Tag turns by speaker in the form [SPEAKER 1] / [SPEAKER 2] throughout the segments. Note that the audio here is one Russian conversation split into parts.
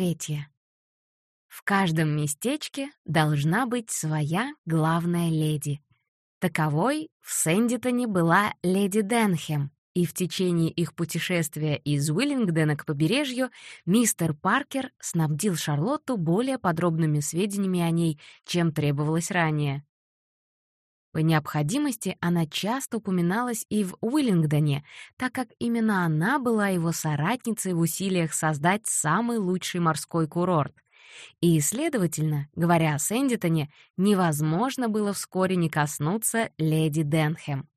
[SPEAKER 1] третья. В каждом местечке должна быть своя главная леди. Таковой в Сэндитоне была леди Денхем, и в течение их путешествия из Уиллингдена к побережью мистер Паркер снабдил Шарлотту более подробными сведениями о ней, чем требовалось ранее. По необходимости она часто упоминалась и в Уиллингдоне, так как именно она была его соратницей в усилиях создать самый лучший морской курорт. И, следовательно, говоря о Сэндитоне, невозможно было вскоре не коснуться леди Денхэм.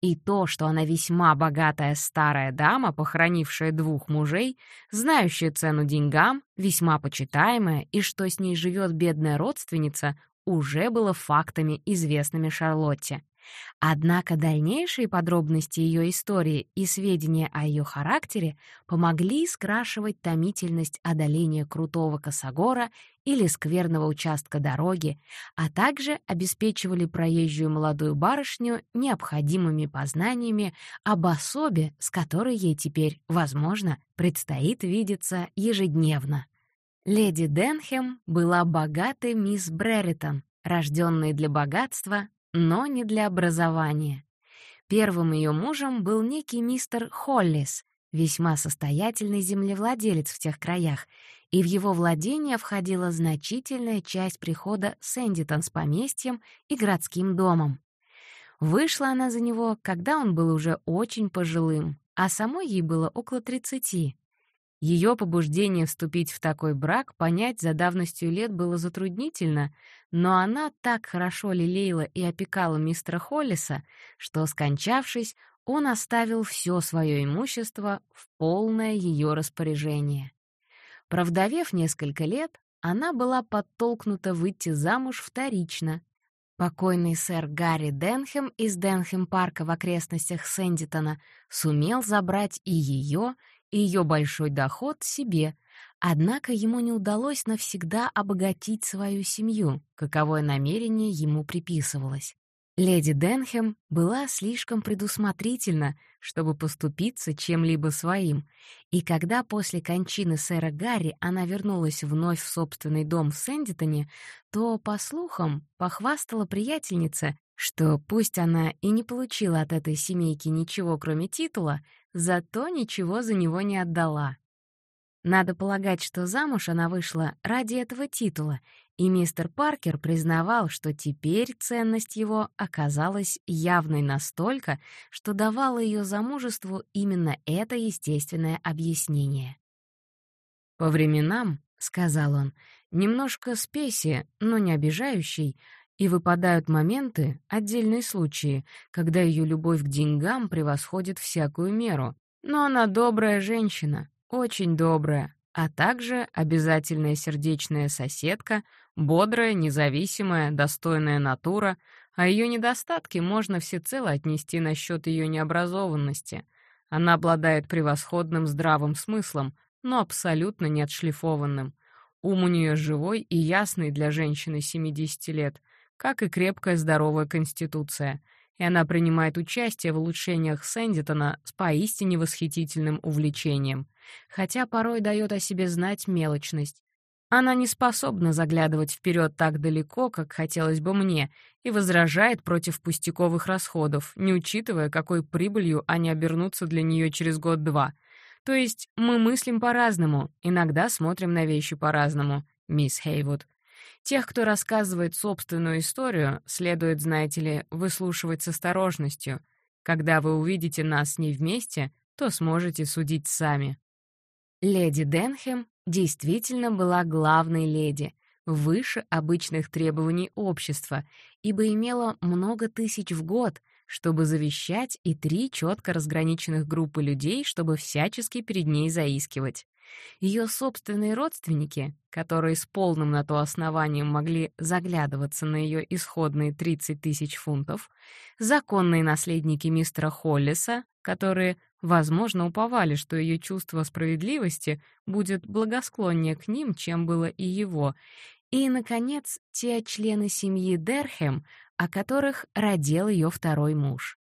[SPEAKER 1] И то, что она весьма богатая старая дама, похоронившая двух мужей, знающая цену деньгам, весьма почитаемая, и что с ней живет бедная родственница, уже было фактами, известными Шарлотте. Однако дальнейшие подробности ее истории и сведения о ее характере помогли скрашивать томительность одоления крутого косогора или скверного участка дороги, а также обеспечивали проезжую молодую барышню необходимыми познаниями об особе, с которой ей теперь, возможно, предстоит видеться ежедневно. Леди Денхем была богатой мисс Бреритон, рожденной для богатства, но не для образования. Первым ее мужем был некий мистер Холлис, весьма состоятельный землевладелец в тех краях, и в его владение входила значительная часть прихода Сэндитон с поместьем и городским домом. Вышла она за него, когда он был уже очень пожилым, а самой ей было около тридцати. Ее побуждение вступить в такой брак понять за давностью лет было затруднительно, но она так хорошо лелеяла и опекала мистера Холлиса, что, скончавшись, он оставил все свое имущество в полное ее распоряжение. Провдовев несколько лет, она была подтолкнута выйти замуж вторично. Покойный сэр Гарри Денхэм из Денхэм-парка в окрестностях Сэндитона сумел забрать и ее, и ее большой доход себе, однако ему не удалось навсегда обогатить свою семью, каковое намерение ему приписывалось. Леди Денхэм была слишком предусмотрительна, чтобы поступиться чем-либо своим, и когда после кончины сэра Гарри она вернулась вновь в собственный дом в Сэндитоне, то, по слухам, похвастала приятельнице, что пусть она и не получила от этой семейки ничего, кроме титула, зато ничего за него не отдала. Надо полагать, что замуж она вышла ради этого титула, и мистер Паркер признавал, что теперь ценность его оказалась явной настолько, что давало ее замужеству именно это естественное объяснение. «По временам, — сказал он, — немножко спеси, но не обижающий, и выпадают моменты, отдельные случаи, когда ее любовь к деньгам превосходит всякую меру. Но она добрая женщина, очень добрая, а также обязательная сердечная соседка, бодрая, независимая, достойная натура, а ее недостатки можно всецело отнести на счет ее необразованности. Она обладает превосходным здравым смыслом, но абсолютно не отшлифованным. Ум у нее живой и ясный для женщины 70 лет — как и крепкая здоровая конституция, и она принимает участие в улучшениях Сэндитона с поистине восхитительным увлечением, хотя порой дает о себе знать мелочность. Она не способна заглядывать вперед так далеко, как хотелось бы мне, и возражает против пустяковых расходов, не учитывая, какой прибылью они обернутся для нее через год-два. То есть мы мыслим по-разному, иногда смотрим на вещи по-разному, мисс Хейвуд. Тех, кто рассказывает собственную историю, следует, знаете ли, выслушивать с осторожностью. Когда вы увидите нас с ней вместе, то сможете судить сами. Леди Денхэм действительно была главной леди, выше обычных требований общества, ибо имела много тысяч в год, чтобы завещать и три четко разграниченных группы людей, чтобы всячески перед ней заискивать. Ее собственные родственники, которые с полным на то основанием могли заглядываться на ее исходные 30 тысяч фунтов, законные наследники мистера Холлиса, которые, возможно, уповали, что ее чувство справедливости будет благосклоннее к ним, чем было и его, и, наконец, те члены семьи Дерхем, о которых родил ее второй муж.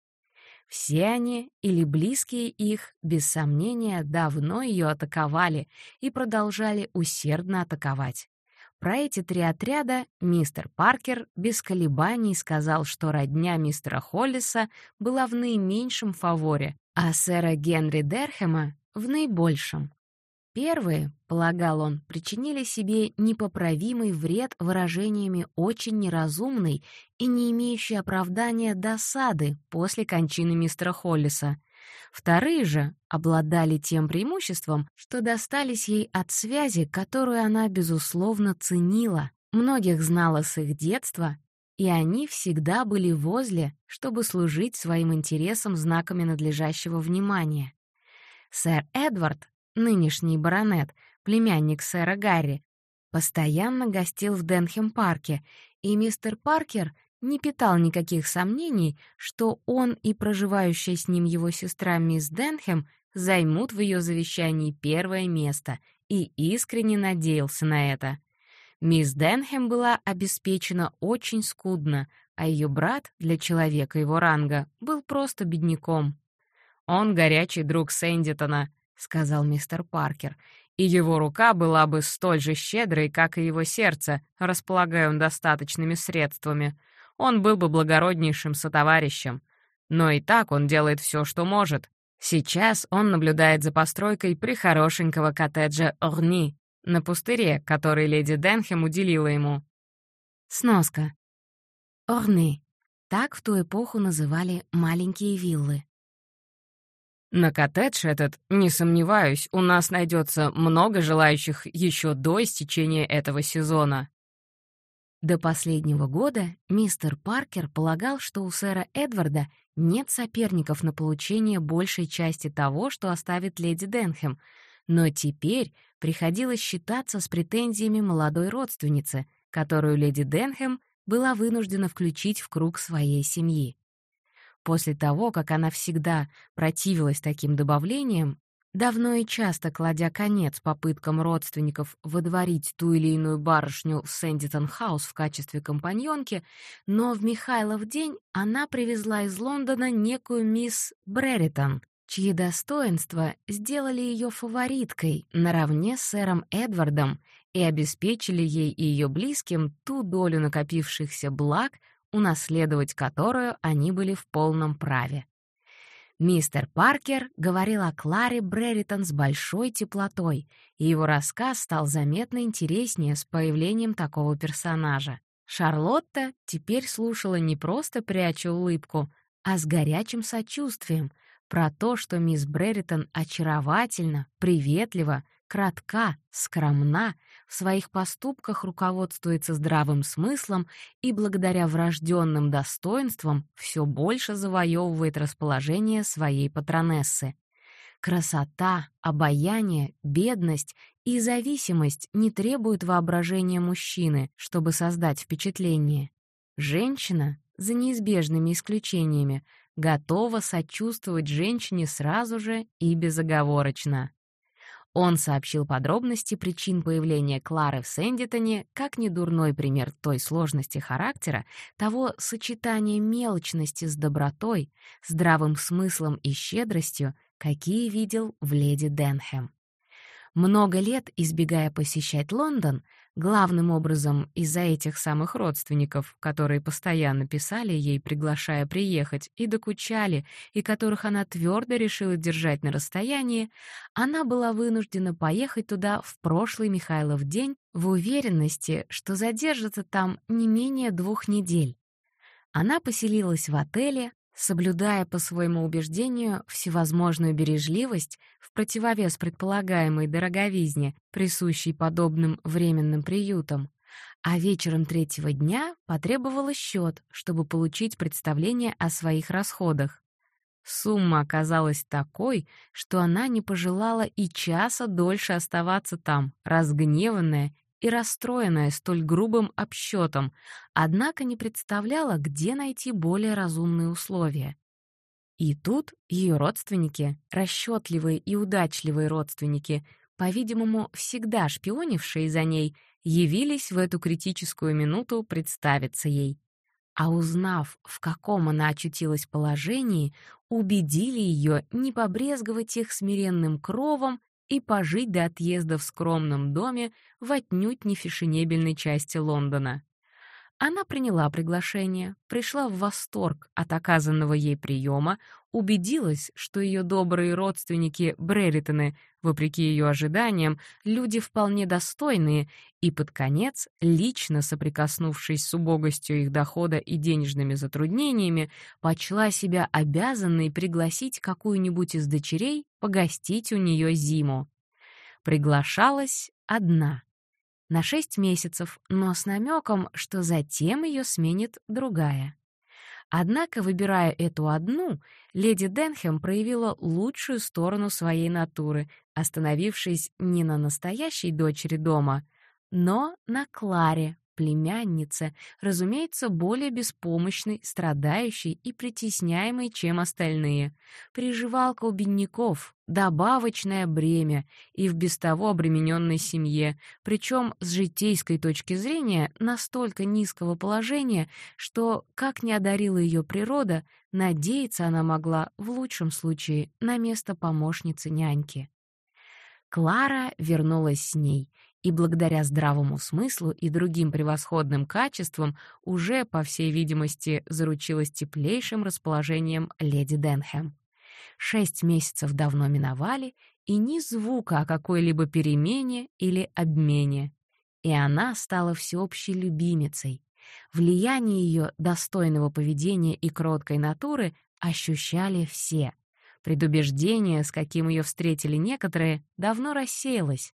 [SPEAKER 1] Все они, или близкие их, без сомнения, давно ее атаковали и продолжали усердно атаковать. Про эти три отряда мистер Паркер без колебаний сказал, что родня мистера Холлиса была в наименьшем фаворе, а сэра Генри Дерхема — в наибольшем. Первые, полагал он, причинили себе непоправимый вред выражениями очень неразумной и не имеющей оправдания досады после кончины мистера Холлиса. Вторые же обладали тем преимуществом, что достались ей от связи, которую она, безусловно, ценила. Многих знала с их детства, и они всегда были возле, чтобы служить своим интересам знаками надлежащего внимания. Сэр Эдвард нынешний баронет, племянник сэра Гарри, постоянно гостил в Денхем-парке, и мистер Паркер не питал никаких сомнений, что он и проживающая с ним его сестра мисс Денхем займут в ее завещании первое место, и искренне надеялся на это. Мисс Денхем была обеспечена очень скудно, а ее брат, для человека его ранга, был просто бедняком. Он горячий друг Сэндитона, сказал мистер Паркер, и его рука была бы столь же щедрой, как и его сердце, располагая он достаточными средствами. Он был бы благороднейшим сотоварищем. Но и так он делает все, что может. Сейчас он наблюдает за постройкой прихорошенького коттеджа Орни на пустыре, который леди Денхем уделила ему. Сноска. Орни. Так в ту эпоху называли маленькие виллы. На коттедж этот, не сомневаюсь, у нас найдется много желающих еще до истечения этого сезона. До последнего года мистер Паркер полагал, что у сэра Эдварда нет соперников на получение большей части того, что оставит леди Денхэм, но теперь приходилось считаться с претензиями молодой родственницы, которую леди Денхэм была вынуждена включить в круг своей семьи. После того, как она всегда противилась таким добавлениям, давно и часто кладя конец попыткам родственников выдворить ту или иную барышню в Сэндитон-хаус в качестве компаньонки, но в Михайлов день она привезла из Лондона некую мисс Бреритон, чьи достоинства сделали ее фавориткой наравне с сэром Эдвардом и обеспечили ей и ее близким ту долю накопившихся благ, унаследовать которую они были в полном праве. Мистер Паркер говорил о Кларе Бреритон с большой теплотой, и его рассказ стал заметно интереснее с появлением такого персонажа. Шарлотта теперь слушала не просто пряча улыбку, а с горячим сочувствием про то, что мисс Бреритон очаровательна, приветлива, кратка, скромна, в своих поступках руководствуется здравым смыслом и благодаря врожденным достоинствам все больше завоевывает расположение своей патронессы. Красота, обаяние, бедность и зависимость не требуют воображения мужчины, чтобы создать впечатление. Женщина, за неизбежными исключениями, готова сочувствовать женщине сразу же и безоговорочно. Он сообщил подробности причин появления Клары в Сэндитоне как недурной пример той сложности характера, того сочетания мелочности с добротой, здравым смыслом и щедростью, какие видел в леди Денхэм. Много лет, избегая посещать Лондон, главным образом из-за этих самых родственников, которые постоянно писали ей, приглашая приехать, и докучали, и которых она твердо решила держать на расстоянии, она была вынуждена поехать туда в прошлый Михайлов день в уверенности, что задержится там не менее двух недель. Она поселилась в отеле, соблюдая по своему убеждению всевозможную бережливость в противовес предполагаемой дороговизне, присущей подобным временным приютам, а вечером третьего дня потребовала счет, чтобы получить представление о своих расходах. Сумма оказалась такой, что она не пожелала и часа дольше оставаться там, разгневанная и расстроенная столь грубым обсчетом, однако не представляла, где найти более разумные условия. И тут ее родственники, расчетливые и удачливые родственники, по-видимому, всегда шпионившие за ней, явились в эту критическую минуту представиться ей. а узнав, в каком она очутилась положении, убедили ее не побрезговать их смиренным кровом и пожить до отъезда в скромном доме в отнюдь не фешенебельной части Лондона. Она приняла приглашение, пришла в восторг от оказанного ей приема, убедилась, что ее добрые родственники Бреритоны, вопреки ее ожиданиям, люди вполне достойные, и под конец, лично соприкоснувшись с убогостью их дохода и денежными затруднениями, почла себя обязанной пригласить какую-нибудь из дочерей погостить у нее зиму. Приглашалась одна — на шесть месяцев, но с намеком, что затем ее сменит другая. Однако, выбирая эту одну, леди Денхэм проявила лучшую сторону своей натуры, остановившись не на настоящей дочери дома, но на Кларе, племяннице, разумеется, более беспомощной, страдающей и притесняемой, чем остальные. Приживалка у бедняков, добавочное бремя и в без того обремененной семье, причем с житейской точки зрения настолько низкого положения, что, как не одарила ее природа, надеяться она могла, в лучшем случае, на место помощницы няньки. Клара вернулась с ней — и благодаря здравому смыслу и другим превосходным качествам уже, по всей видимости, заручилась теплейшим расположением леди Денхэм. Шесть месяцев давно миновали, и ни звука о какой-либо перемене или обмене. И она стала всеобщей любимицей. Влияние ее достойного поведения и кроткой натуры ощущали все. Предубеждение, с каким ее встретили некоторые, давно рассеялось.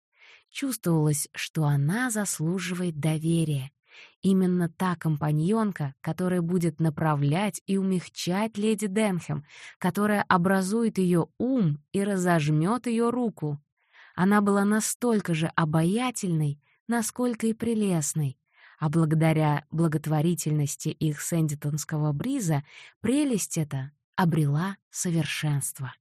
[SPEAKER 1] Чувствовалось, что она заслуживает доверия. Именно та компаньонка, которая будет направлять и умягчать леди Денхэм, которая образует ее ум и разожмет ее руку. Она была настолько же обаятельной, насколько и прелестной, а благодаря благотворительности их сэндитонского бриза прелесть эта обрела совершенство.